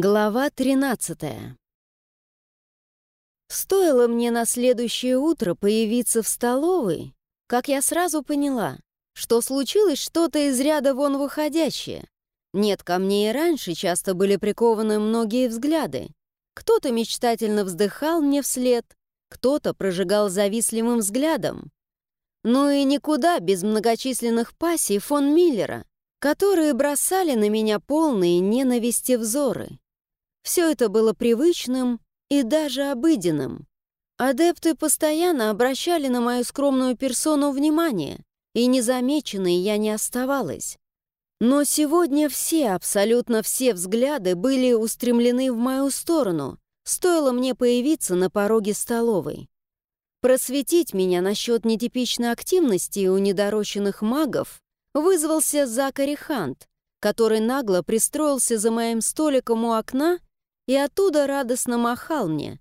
Глава 13 Стоило мне на следующее утро появиться в столовой, как я сразу поняла, что случилось что-то из ряда вон выходящее. Нет, ко мне и раньше часто были прикованы многие взгляды. Кто-то мечтательно вздыхал мне вслед, кто-то прожигал завистливым взглядом. Ну и никуда без многочисленных пассий фон Миллера, которые бросали на меня полные ненависти взоры. Все это было привычным и даже обыденным. Адепты постоянно обращали на мою скромную персону внимание, и незамеченной я не оставалась. Но сегодня все, абсолютно все взгляды были устремлены в мою сторону, стоило мне появиться на пороге столовой. Просветить меня насчет нетипичной активности у недорощенных магов вызвался Закари Хант, который нагло пристроился за моим столиком у окна и оттуда радостно махал мне.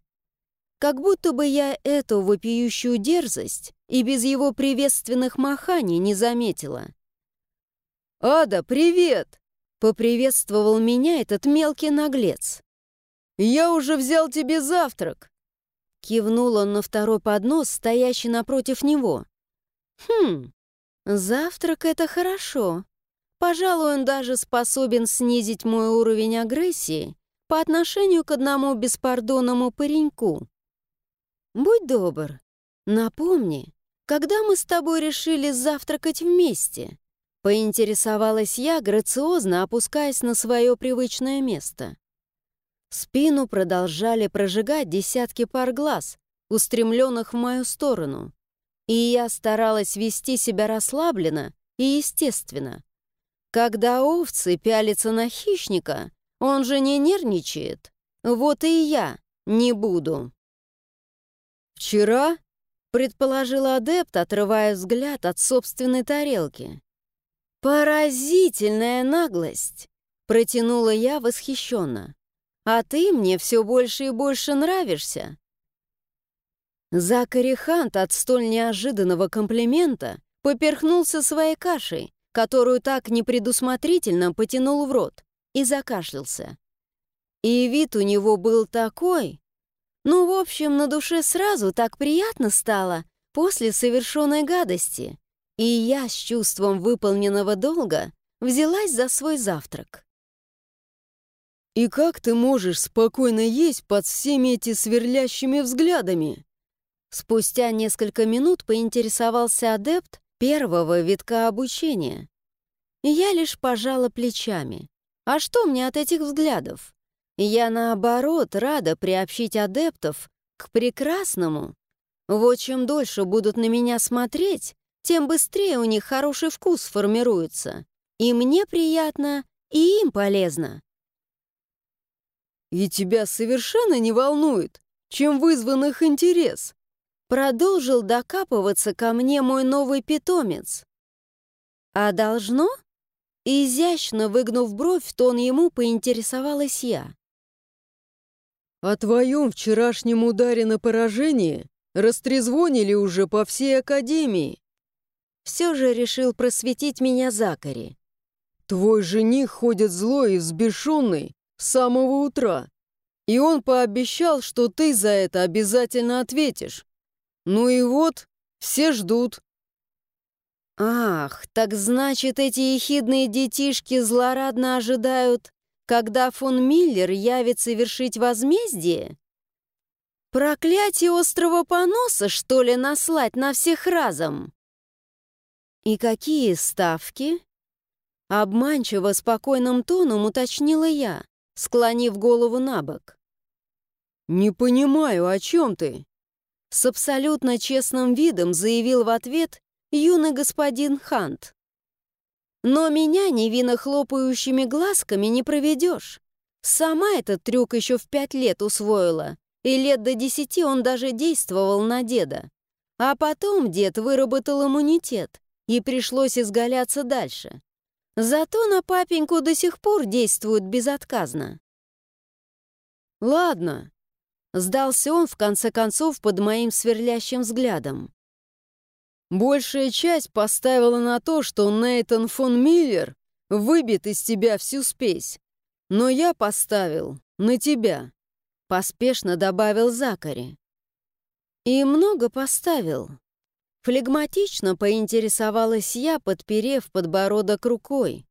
Как будто бы я эту вопиющую дерзость и без его приветственных маханий не заметила. «Ада, привет!» — поприветствовал меня этот мелкий наглец. «Я уже взял тебе завтрак!» Кивнул он на второй поднос, стоящий напротив него. «Хм, завтрак — это хорошо. Пожалуй, он даже способен снизить мой уровень агрессии по отношению к одному беспардонному пареньку. Будь добр, напомни, когда мы с тобой решили завтракать вместе?» Поинтересовалась я, грациозно опускаясь на свое привычное место. Спину продолжали прожигать десятки пар глаз, устремленных в мою сторону. И я старалась вести себя расслабленно и естественно. Когда овцы пялятся на хищника, он же не нервничает. Вот и я не буду. «Вчера?» — предположил адепт, отрывая взгляд от собственной тарелки. «Поразительная наглость!» — протянула я восхищенно. А ты мне все больше и больше нравишься». Закари Хант от столь неожиданного комплимента поперхнулся своей кашей, которую так непредусмотрительно потянул в рот, и закашлялся. И вид у него был такой... Ну, в общем, на душе сразу так приятно стало после совершенной гадости, и я с чувством выполненного долга взялась за свой завтрак. «И как ты можешь спокойно есть под всеми эти сверлящими взглядами?» Спустя несколько минут поинтересовался адепт первого витка обучения. Я лишь пожала плечами. А что мне от этих взглядов? Я, наоборот, рада приобщить адептов к прекрасному. Вот чем дольше будут на меня смотреть, тем быстрее у них хороший вкус формируется. И мне приятно, и им полезно. «И тебя совершенно не волнует, чем вызван их интерес?» Продолжил докапываться ко мне мой новый питомец. «А должно?» Изящно выгнув бровь, в тон ему поинтересовалась я. «О твоем вчерашнем ударе на поражение растрезвонили уже по всей Академии». Все же решил просветить меня Закари. «Твой жених ходит злой и взбешенный, с самого утра. И он пообещал, что ты за это обязательно ответишь. Ну и вот, все ждут. Ах, так значит, эти ехидные детишки злорадно ожидают, когда фон Миллер явится вершить возмездие? Проклятие острого поноса, что ли, наслать на всех разом? И какие ставки? Обманчиво спокойным тоном уточнила я склонив голову на бок. «Не понимаю, о чем ты?» С абсолютно честным видом заявил в ответ юный господин Хант. «Но меня невинно хлопающими глазками не проведешь. Сама этот трюк еще в пять лет усвоила, и лет до десяти он даже действовал на деда. А потом дед выработал иммунитет, и пришлось изгаляться дальше. Зато на папеньку до сих пор действует безотказно. «Ладно», — сдался он в конце концов под моим сверлящим взглядом. «Большая часть поставила на то, что Нейтан фон Миллер выбит из тебя всю спесь. Но я поставил на тебя», — поспешно добавил Закари. «И много поставил». Флегматично поинтересовалась я, подперев подбородок рукой.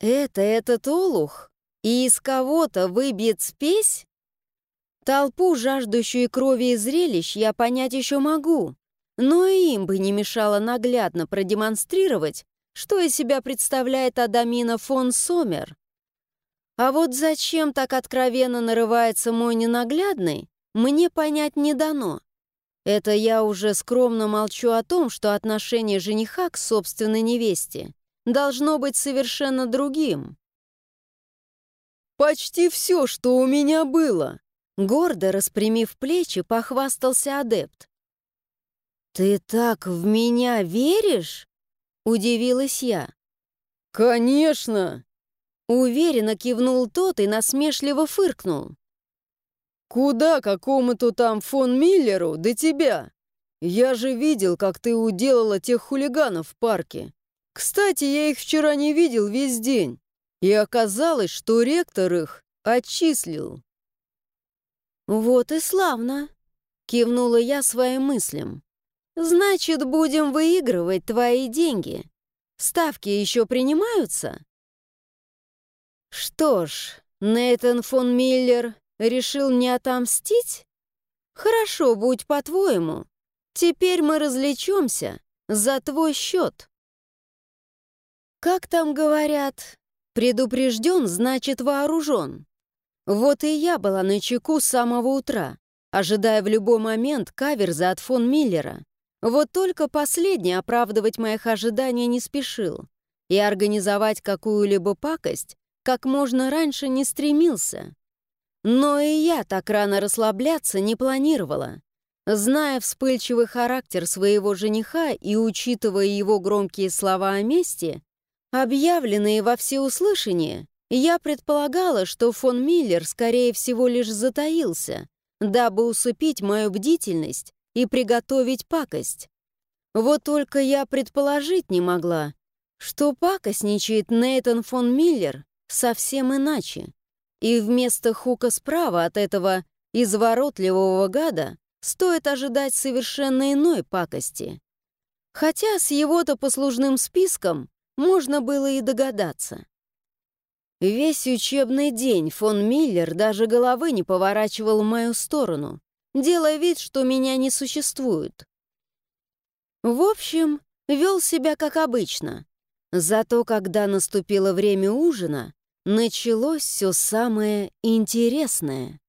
«Это этот олух? И из кого-то выбьет спесь?» Толпу, жаждущую крови и зрелищ, я понять еще могу, но и им бы не мешало наглядно продемонстрировать, что из себя представляет Адамина фон Сомер. А вот зачем так откровенно нарывается мой ненаглядный, мне понять не дано. Это я уже скромно молчу о том, что отношение жениха к собственной невесте должно быть совершенно другим. «Почти все, что у меня было», Гордо распрямив плечи, похвастался адепт. «Ты так в меня веришь?» — удивилась я. «Конечно!» Уверенно кивнул тот и насмешливо фыркнул. «Куда какому-то там фон Миллеру до тебя? Я же видел, как ты уделала тех хулиганов в парке. Кстати, я их вчера не видел весь день, и оказалось, что ректор их отчислил». «Вот и славно!» — кивнула я своим мыслям. «Значит, будем выигрывать твои деньги. Ставки еще принимаются?» «Что ж, Нейтан фон Миллер решил не отомстить? Хорошо, будь по-твоему. Теперь мы развлечемся за твой счет». Как там говорят, предупрежден, значит вооружен. Вот и я была на чеку с самого утра, ожидая в любой момент каверза от фон Миллера. Вот только последний оправдывать моих ожиданий не спешил и организовать какую-либо пакость как можно раньше не стремился. Но и я так рано расслабляться не планировала. Зная вспыльчивый характер своего жениха и учитывая его громкие слова о мести, объявленные во всеуслышание, я предполагала, что фон Миллер, скорее всего, лишь затаился, дабы усыпить мою бдительность и приготовить пакость. Вот только я предположить не могла, что пакостничает Нейтан фон Миллер совсем иначе. И вместо хука справа от этого изворотливого гада стоит ожидать совершенно иной пакости. Хотя с его-то послужным списком можно было и догадаться. Весь учебный день фон Миллер даже головы не поворачивал в мою сторону, делая вид, что меня не существует. В общем, вел себя как обычно. Зато когда наступило время ужина, началось все самое интересное.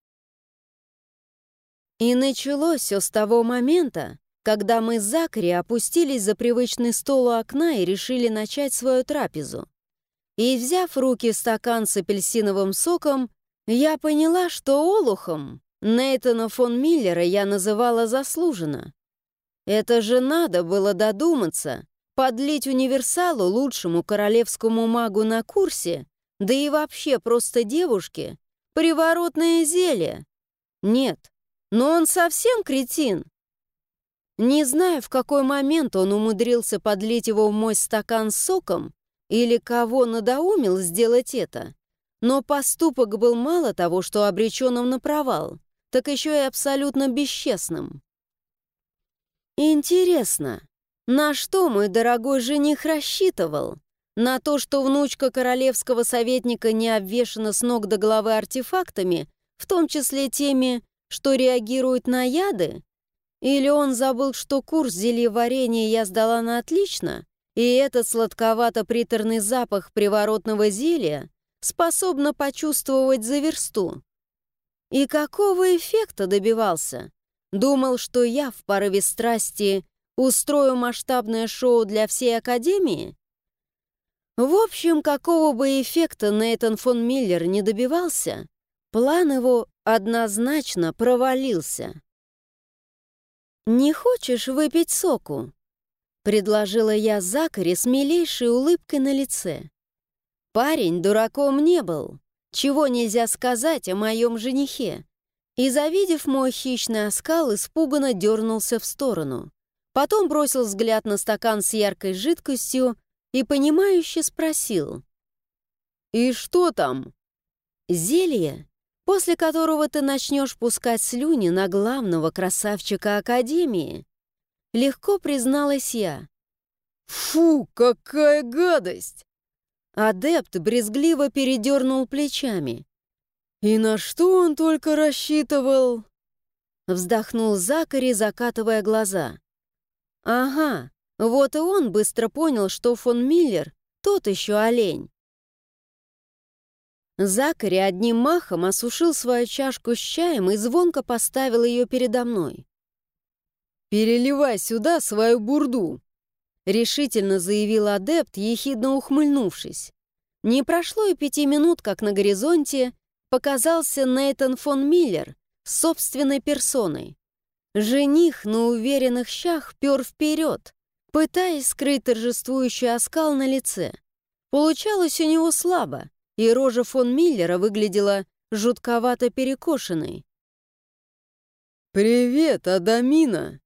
И началось все с того момента, когда мы с Закари опустились за привычный стол у окна и решили начать свою трапезу. И, взяв в руки стакан с апельсиновым соком, я поняла, что олухом Нейтана фон Миллера я называла заслуженно. Это же надо было додуматься, подлить универсалу лучшему королевскому магу на курсе, да и вообще просто девушке, приворотное зелье. Нет, но он совсем кретин. Не знаю, в какой момент он умудрился подлить его в мой стакан соком, или кого надоумил сделать это. Но поступок был мало того, что обреченным на провал, так еще и абсолютно бесчестным. Интересно, на что мой дорогой жених рассчитывал? На то, что внучка королевского советника не обвешана с ног до головы артефактами, в том числе теми, что реагируют на яды? Или он забыл, что курс зельеварения я сдала на отлично, и этот сладковато-приторный запах приворотного зелья способна почувствовать за версту. И какого эффекта добивался? Думал, что я в порыве страсти устрою масштабное шоу для всей Академии? В общем, какого бы эффекта Нейтан фон Миллер не добивался, план его однозначно провалился. «Не хочешь выпить соку?» Предложила я Закаре с милейшей улыбкой на лице. Парень дураком не был, чего нельзя сказать о моем женихе. И, завидев мой хищный оскал, испуганно дернулся в сторону. Потом бросил взгляд на стакан с яркой жидкостью и, понимающе спросил. «И что там?» Зелье, после которого ты начнешь пускать слюни на главного красавчика Академии. Легко призналась я. «Фу, какая гадость!» Адепт брезгливо передернул плечами. «И на что он только рассчитывал?» Вздохнул Закари, закатывая глаза. «Ага, вот и он быстро понял, что фон Миллер тот еще олень. Закари одним махом осушил свою чашку с чаем и звонко поставил ее передо мной. «Переливай сюда свою бурду!» — решительно заявил адепт, ехидно ухмыльнувшись. Не прошло и пяти минут, как на горизонте показался Нейтан фон Миллер с собственной персоной. Жених на уверенных щах пер вперед, пытаясь скрыть торжествующий оскал на лице. Получалось у него слабо, и рожа фон Миллера выглядела жутковато перекошенной. «Привет, Адамина!»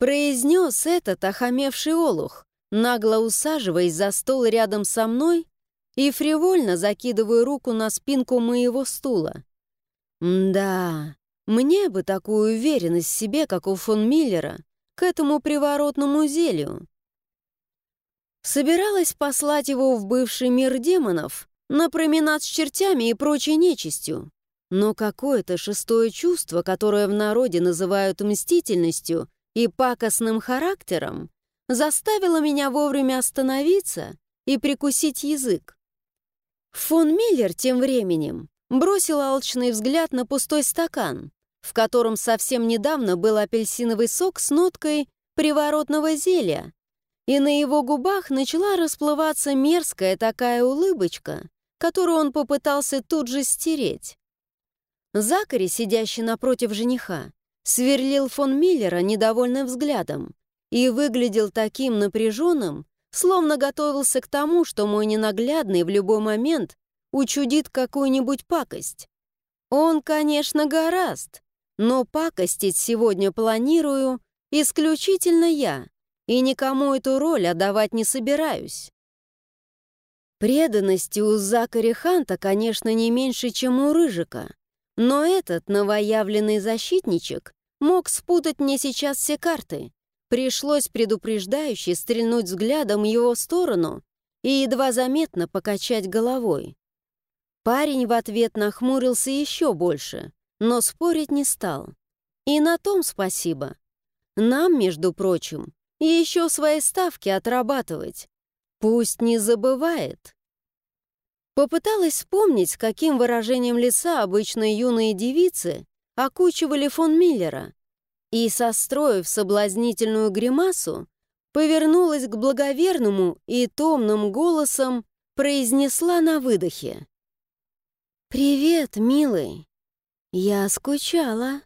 Произнес этот охамевший олух, нагло усаживаясь за стол рядом со мной и фривольно закидывая руку на спинку моего стула. «Да, мне бы такую уверенность в себе, как у фон Миллера, к этому приворотному зелью. Собиралась послать его в бывший мир демонов на променад с чертями и прочей нечистью. Но какое-то шестое чувство, которое в народе называют мстительностью и пакостным характером, заставило меня вовремя остановиться и прикусить язык. Фон Миллер тем временем бросил алчный взгляд на пустой стакан, в котором совсем недавно был апельсиновый сок с ноткой приворотного зелья, и на его губах начала расплываться мерзкая такая улыбочка, которую он попытался тут же стереть. Закари, сидящий напротив жениха, сверлил фон Миллера недовольным взглядом и выглядел таким напряженным, словно готовился к тому, что мой ненаглядный в любой момент учудит какую-нибудь пакость. Он, конечно, гораст, но пакостить сегодня планирую исключительно я и никому эту роль отдавать не собираюсь. Преданности у Закари Ханта, конечно, не меньше, чем у Рыжика, но этот новоявленный защитничек мог спутать мне сейчас все карты. Пришлось предупреждающе стрельнуть взглядом его сторону и едва заметно покачать головой. Парень в ответ нахмурился еще больше, но спорить не стал. И на том спасибо. Нам, между прочим, еще свои ставки отрабатывать. Пусть не забывает. Попыталась вспомнить, каким выражением лица обычно юные девицы окучивали фон Миллера, и, состроив соблазнительную гримасу, повернулась к благоверному и томным голосом произнесла на выдохе. «Привет, милый. Я скучала».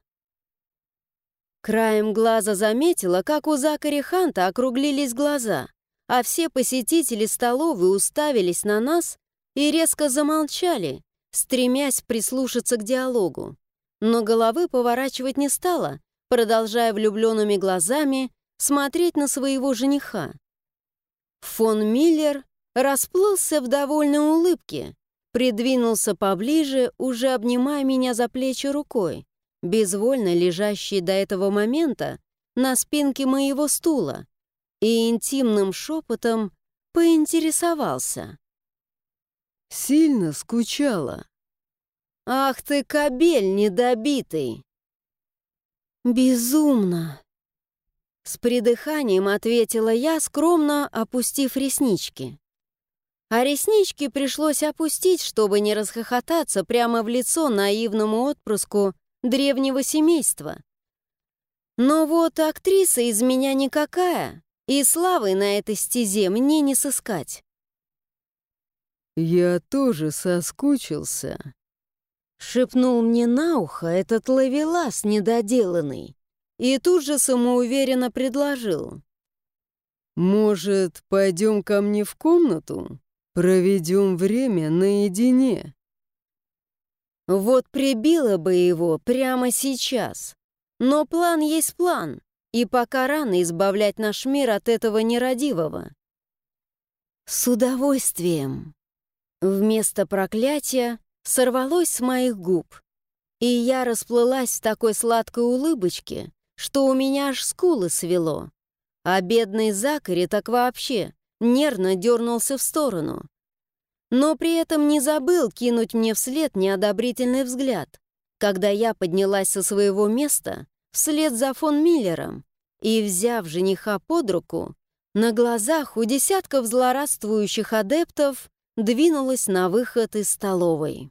Краем глаза заметила, как у Закари Ханта округлились глаза, а все посетители столовой уставились на нас и резко замолчали, стремясь прислушаться к диалогу. Но головы поворачивать не стала, продолжая влюбленными глазами смотреть на своего жениха. Фон Миллер расплылся в довольной улыбке, придвинулся поближе, уже обнимая меня за плечи рукой безвольно лежащий до этого момента на спинке моего стула, и интимным шепотом поинтересовался. «Сильно скучала?» «Ах ты, кобель недобитый!» «Безумно!» С придыханием ответила я, скромно опустив реснички. А реснички пришлось опустить, чтобы не расхохотаться прямо в лицо наивному отпрыску древнего семейства. Но вот актриса из меня никакая, и славы на этой стезе мне не сыскать. «Я тоже соскучился», — шепнул мне на ухо этот ловелас недоделанный, и тут же самоуверенно предложил. «Может, пойдем ко мне в комнату? Проведем время наедине». Вот прибило бы его прямо сейчас. Но план есть план, и пока рано избавлять наш мир от этого нерадивого. С удовольствием. Вместо проклятия сорвалось с моих губ, и я расплылась в такой сладкой улыбочке, что у меня аж скулы свело. А бедный Закари так вообще нервно дернулся в сторону. Но при этом не забыл кинуть мне вслед неодобрительный взгляд, когда я поднялась со своего места вслед за фон Миллером и, взяв жениха под руку, на глазах у десятков злорадствующих адептов двинулась на выход из столовой.